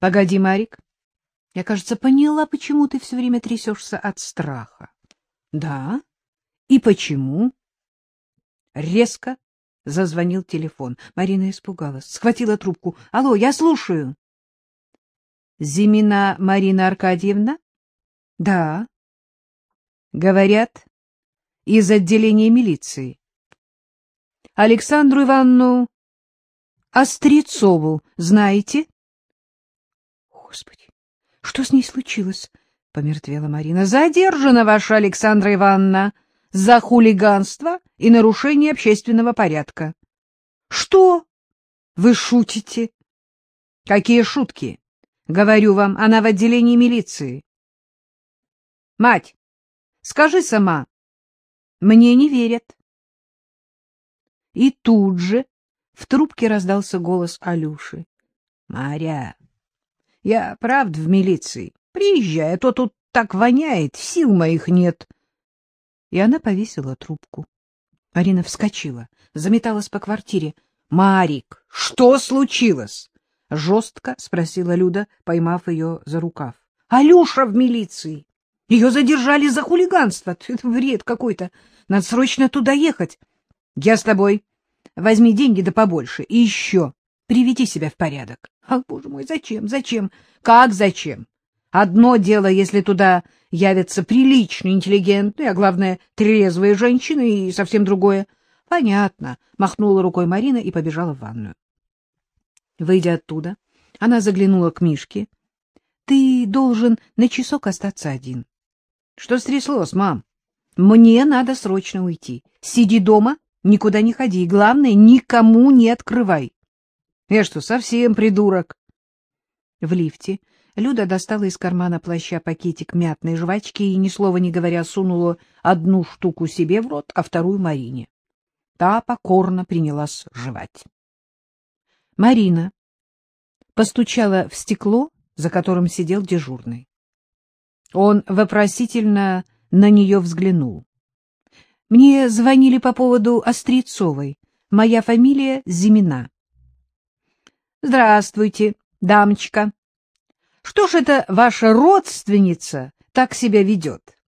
Погоди, Марик. Я, кажется, поняла, почему ты все время трясешься от страха. Да? И почему? Резко зазвонил телефон. Марина испугалась, схватила трубку. Алло, я слушаю. Зимина Марина Аркадьевна? Да. Говорят, из отделения милиции. Александру Ивановну Острецову знаете? Господи, что с ней случилось? — помертвела Марина. — Задержана ваша Александра Ивановна за хулиганство и нарушение общественного порядка. — Что? Вы шутите? — Какие шутки? Говорю вам, она в отделении милиции. — Мать, скажи сама. Мне не верят. И тут же в трубке раздался голос Алюши. — Маря, я правда в милиции. Приезжай, а то тут так воняет, сил моих нет. И она повесила трубку. Арина вскочила, заметалась по квартире. — Марик, что случилось? — жестко спросила Люда, поймав ее за рукав. — Алюша в милиции. Ее задержали за хулиганство. Это вред какой-то. Надо срочно туда ехать. Я с тобой. Возьми деньги да побольше. И еще приведи себя в порядок. Ах, боже мой, зачем, зачем? Как зачем? Одно дело, если туда явятся приличные, интеллигентные, а главное, трезвые женщины, и совсем другое. Понятно, махнула рукой Марина и побежала в ванную. Выйдя оттуда, она заглянула к Мишке. — Ты должен на часок остаться один. — Что стряслось, мам? — Мне надо срочно уйти. Сиди дома, никуда не ходи, и, главное, никому не открывай. — Я что, совсем придурок? В лифте Люда достала из кармана плаща пакетик мятной жвачки и, ни слова не говоря, сунула одну штуку себе в рот, а вторую Марине. Та покорно принялась жевать. Марина постучала в стекло, за которым сидел дежурный. Он вопросительно на нее взглянул. — Мне звонили по поводу Острецовой. Моя фамилия Зимина. — Здравствуйте, дамочка. Что ж это ваша родственница так себя ведет?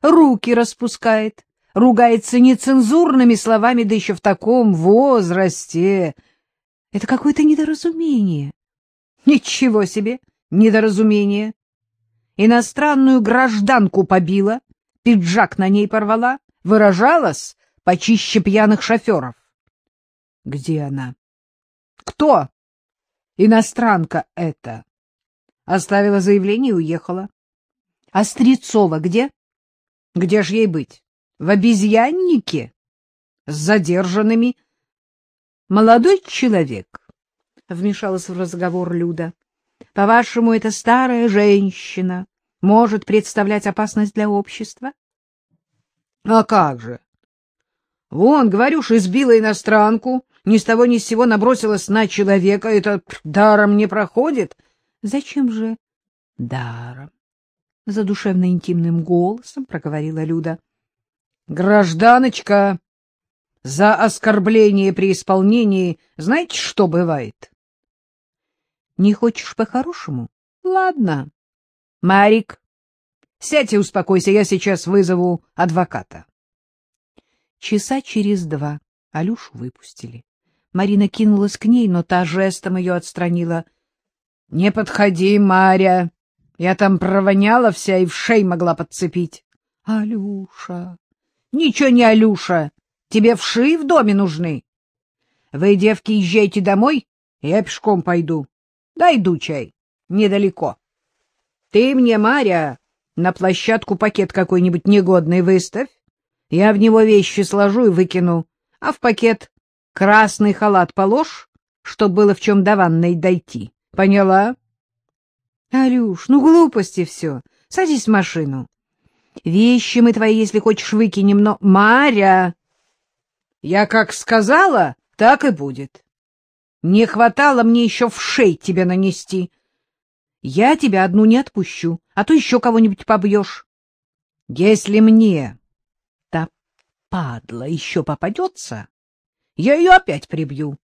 Руки распускает, ругается нецензурными словами, да еще в таком возрасте. Это какое-то недоразумение. Ничего себе, недоразумение. Иностранную гражданку побила, пиджак на ней порвала, выражалась почище пьяных шоферов. Где она? Кто? Иностранка это. Оставила заявление и уехала. А Стрецова где? Где ж ей быть? В обезьяннике? С задержанными? Молодой человек, — вмешалась в разговор Люда, — по-вашему, эта старая женщина может представлять опасность для общества? А как же? Вон, говорю избила иностранку, ни с того ни с сего набросилась на человека, это даром не проходит. Зачем же даром? Задушевно интимным голосом проговорила Люда. Гражданочка, за оскорбление при исполнении знаете, что бывает? Не хочешь по-хорошему? Ладно. Марик, сядь и успокойся, я сейчас вызову адвоката. Часа через два Алюшу выпустили. Марина кинулась к ней, но та жестом ее отстранила. — Не подходи, Маря. Я там провоняла вся и в шей могла подцепить. — Алюша! — Ничего не Алюша. Тебе вши в доме нужны. Вы, девки, езжайте домой, я пешком пойду. Дойду чай. Недалеко. Ты мне, Маря, на площадку пакет какой-нибудь негодный выставь. Я в него вещи сложу и выкину, а в пакет Красный халат положь, чтоб было в чем до ванной дойти. Поняла? Алюш, ну глупости все. Садись в машину. Вещи мы твои, если хочешь, выкинем, но... Маря! Я как сказала, так и будет. Не хватало мне еще в шей тебе нанести. Я тебя одну не отпущу, а то еще кого-нибудь побьешь. Если мне та падла еще попадется, я ее опять прибью,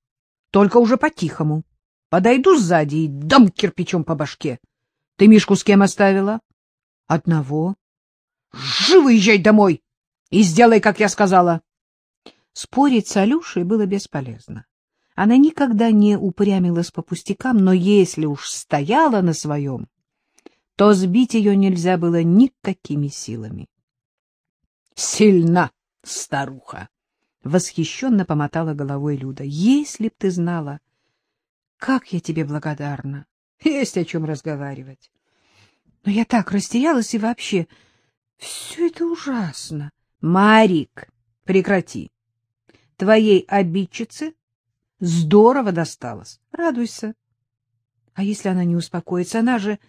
только уже по-тихому. подойду сзади и дам кирпичом по башке. Ты Мишку с кем оставила? Одного. Живо езжай домой и сделай, как я сказала. Спорить с Алюшей было бесполезно. Она никогда не упрямилась по пустякам, но если уж стояла на своем, то сбить ее нельзя было никакими силами. — Сильна старуха! — восхищенно помотала головой Люда. — Если б ты знала, как я тебе благодарна! Есть о чем разговаривать. Но я так растерялась и вообще... Все это ужасно. Марик, прекрати. Твоей обидчице здорово досталось. Радуйся. А если она не успокоится? Она же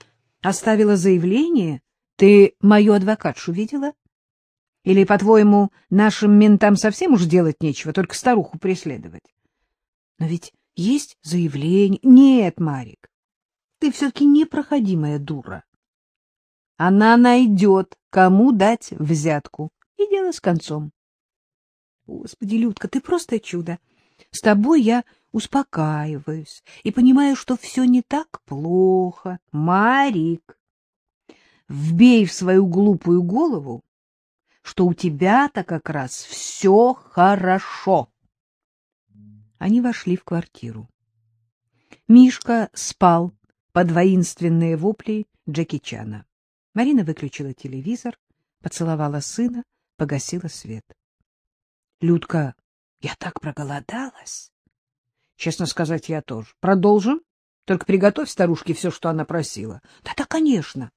оставила заявление. Ты мою адвокатшу видела? Или, по-твоему, нашим ментам совсем уж делать нечего, только старуху преследовать? Но ведь есть заявление. Нет, Марик, ты все-таки непроходимая дура. Она найдет, кому дать взятку, и дело с концом. Господи, Людка, ты просто чудо. С тобой я успокаиваюсь и понимаю, что все не так плохо. Марик, вбей в свою глупую голову, что у тебя-то как раз все хорошо. Они вошли в квартиру. Мишка спал под воинственные вопли Джеки Чана. Марина выключила телевизор, поцеловала сына, погасила свет. — Людка, я так проголодалась. Честно сказать, я тоже. Продолжим? Только приготовь старушке все, что она просила. Да-да, конечно.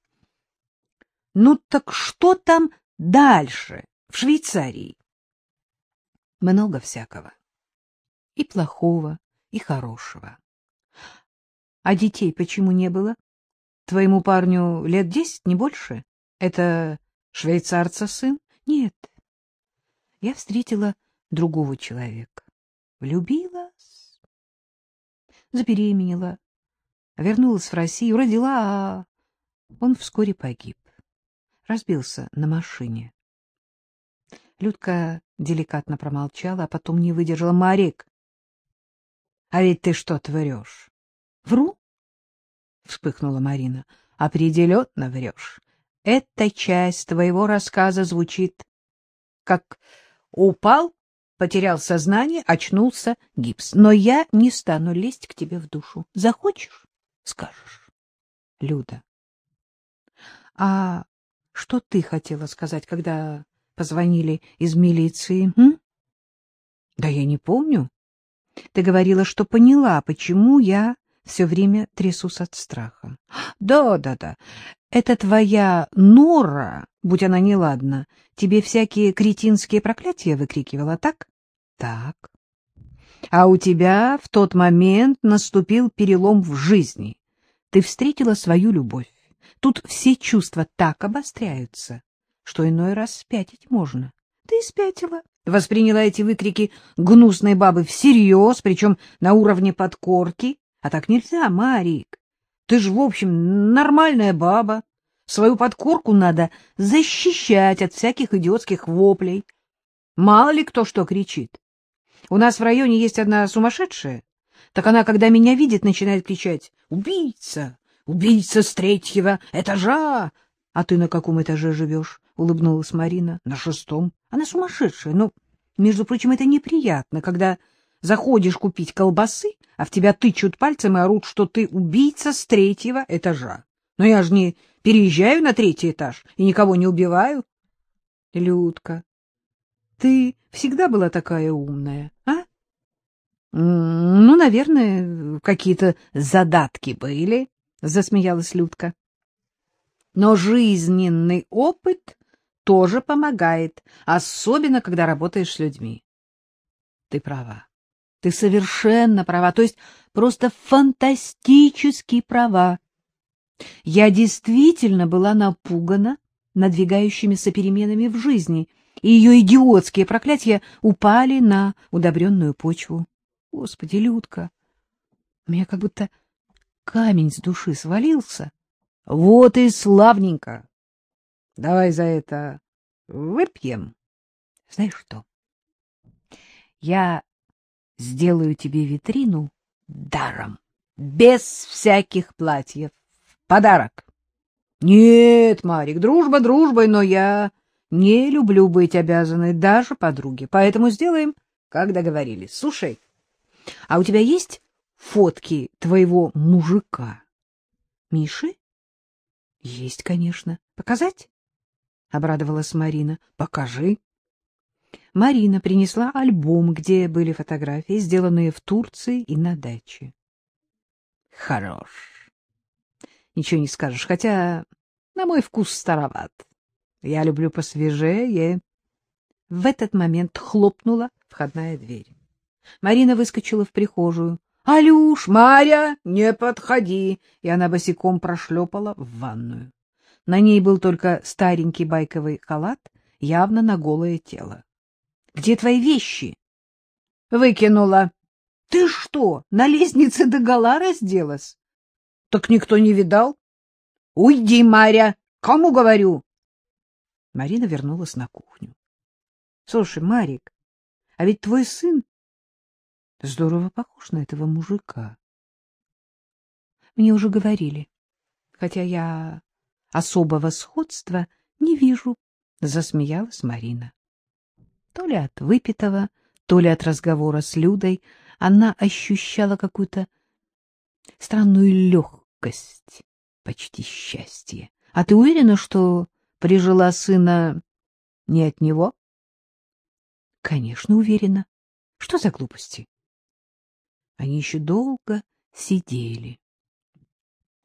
Ну так что там дальше, в Швейцарии? Много всякого. И плохого, и хорошего. А детей почему не было? Твоему парню лет десять, не больше? Это швейцарца сын? Нет. Я встретила другого человека. Влюбилась, забеременела, вернулась в Россию, родила, а он вскоре погиб. Разбился на машине. Людка деликатно промолчала, а потом не выдержала. — Марик, а ведь ты что-то врешь. — Вру? — вспыхнула Марина. — Определенно врешь. Эта часть твоего рассказа звучит как «упал потерял сознание, очнулся гипс. Но я не стану лезть к тебе в душу. Захочешь — скажешь. Люда. А что ты хотела сказать, когда позвонили из милиции? М? Да я не помню. Ты говорила, что поняла, почему я все время трясусь от страха. Да, да, да. Это твоя Нора, будь она неладна, тебе всякие кретинские проклятия выкрикивала, так? Так. А у тебя в тот момент наступил перелом в жизни. Ты встретила свою любовь. Тут все чувства так обостряются, что иной раз спятить можно. Ты спятила, восприняла эти выкрики гнусной бабы всерьез, причем на уровне подкорки. А так нельзя, Марик. Ты же, в общем, нормальная баба. Свою подкорку надо защищать от всяких идиотских воплей. Мало ли кто что кричит. У нас в районе есть одна сумасшедшая. Так она, когда меня видит, начинает кричать «Убийца! Убийца с третьего этажа!» «А ты на каком этаже живешь?» — улыбнулась Марина. «На шестом. Она сумасшедшая. Но, между прочим, это неприятно, когда заходишь купить колбасы, а в тебя тычут пальцем и орут, что ты убийца с третьего этажа. Но я же не переезжаю на третий этаж и никого не убиваю. Людка, ты всегда была такая умная, а? Ну, наверное, какие-то задатки были, засмеялась Людка. Но жизненный опыт тоже помогает, особенно когда работаешь с людьми. Ты права. Ты совершенно права, то есть просто фантастически права. Я действительно была напугана надвигающимися переменами в жизни, и ее идиотские проклятия упали на удобренную почву. Господи, Людка, у меня как будто камень с души свалился. Вот и славненько. Давай за это выпьем. Знаешь что? Я сделаю тебе витрину даром. без всяких платьев. Подарок. Нет, Марик, дружба дружбой, но я не люблю быть обязанной даже подруге, поэтому сделаем, как договорились. Слушай, а у тебя есть фотки твоего мужика? Миши? Есть, конечно. Показать? Обрадовалась Марина. Покажи. Марина принесла альбом, где были фотографии, сделанные в Турции и на даче. Хорош. Ничего не скажешь, хотя на мой вкус староват. Я люблю посвежее. В этот момент хлопнула входная дверь. Марина выскочила в прихожую. — Алюш, Маря, не подходи! И она босиком прошлепала в ванную. На ней был только старенький байковый халат, явно на голое тело. — Где твои вещи? — Выкинула. — Ты что, на лестнице догола разделась? — Так никто не видал. — Уйди, Маря! Кому говорю? Марина вернулась на кухню. — Слушай, Марик, а ведь твой сын здорово похож на этого мужика. Мне уже говорили, хотя я особого сходства не вижу, — засмеялась Марина. То ли от выпитого, то ли от разговора с Людой она ощущала какую-то странную легкость, почти счастье. А ты уверена, что прижила сына не от него? — Конечно, уверена. Что за глупости? Они еще долго сидели.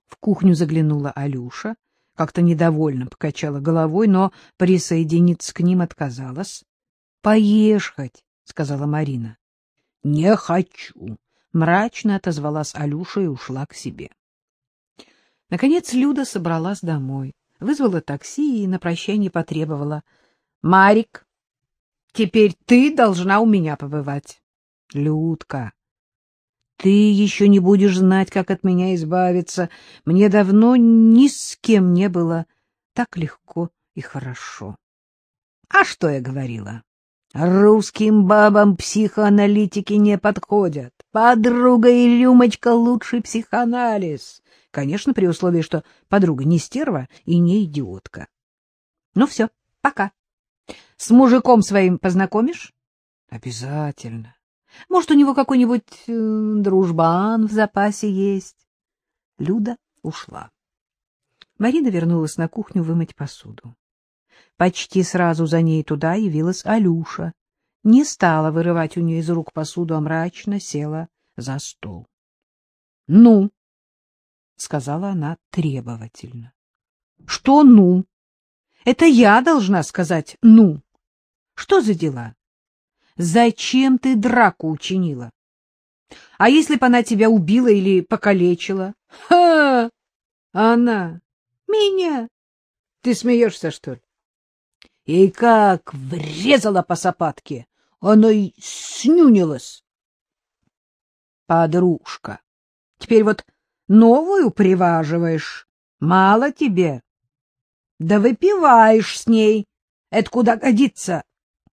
В кухню заглянула Алюша, как-то недовольно покачала головой, но присоединиться к ним отказалась. — Поешь хоть, — сказала Марина. — Не хочу, — мрачно отозвалась Алюша и ушла к себе. Наконец Люда собралась домой, вызвала такси и на прощание потребовала. — Марик, теперь ты должна у меня побывать. — Людка, ты еще не будешь знать, как от меня избавиться. Мне давно ни с кем не было так легко и хорошо. А что я говорила? Русским бабам психоаналитики не подходят. Подруга и рюмочка — лучший психоанализ. Конечно, при условии, что подруга не стерва и не идиотка. Ну все, пока. С мужиком своим познакомишь? Обязательно. Может, у него какой-нибудь э, дружбан в запасе есть? Люда ушла. Марина вернулась на кухню вымыть посуду. Почти сразу за ней туда явилась Алюша. Не стала вырывать у нее из рук посуду, а мрачно села за стол. — Ну? — сказала она требовательно. — Что «ну»? Это я должна сказать «ну». Что за дела? Зачем ты драку учинила? А если бы она тебя убила или покалечила? Ха! Она! Меня! Ты смеешься, что ли? И как врезала по сапатке, она и снюнилась. Подружка, теперь вот новую приваживаешь. Мало тебе. Да выпиваешь с ней. Это куда годится?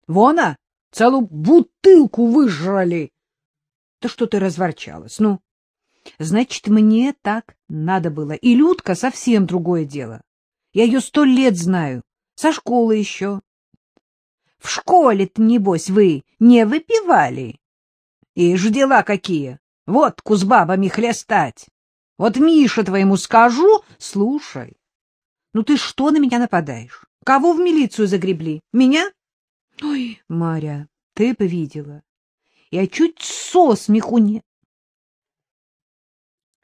Вон, а, целую бутылку выжрали. Да что ты разворчалась, ну? Значит, мне так надо было. И Людка совсем другое дело. Я ее сто лет знаю, со школы еще. В школе-то, небось, вы не выпивали. И ж дела какие. Водку с бабами хлестать. Вот Мише твоему скажу, слушай. Ну ты что на меня нападаешь? Кого в милицию загребли? Меня? Ой, Маря, ты бы видела. Я чуть со смеху не...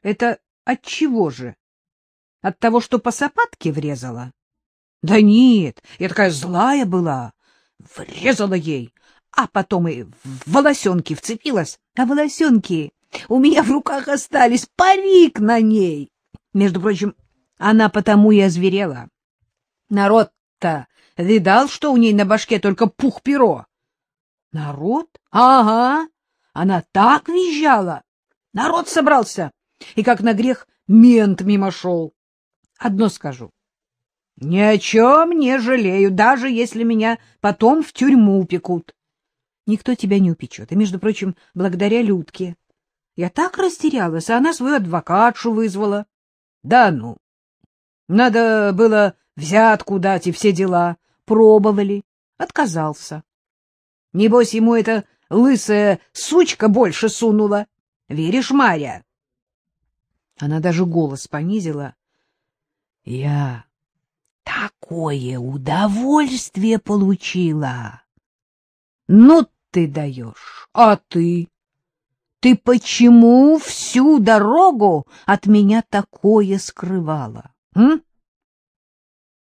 Это от чего же? От того, что по сапатке врезала? Да нет, я такая злая была. Врезала ей, а потом и в волосенки вцепилась. А волосенки у меня в руках остались, парик на ней. Между прочим, она потому и озверела. Народ-то видал, что у ней на башке только пух-перо. Народ? Ага. Она так визжала. Народ собрался. И как на грех мент мимо шел. Одно скажу. Ни о чем не жалею, даже если меня потом в тюрьму упекут. Никто тебя не упечет. И, между прочим, благодаря Людке Я так растерялась, а она свою адвокатшу вызвала. Да ну, надо было взятку дать и все дела. Пробовали. Отказался. Небось, ему эта лысая сучка больше сунула. Веришь, Маря? Она даже голос понизила. Я такое удовольствие получила. Ну ты даешь, а ты? Ты почему всю дорогу от меня такое скрывала? М?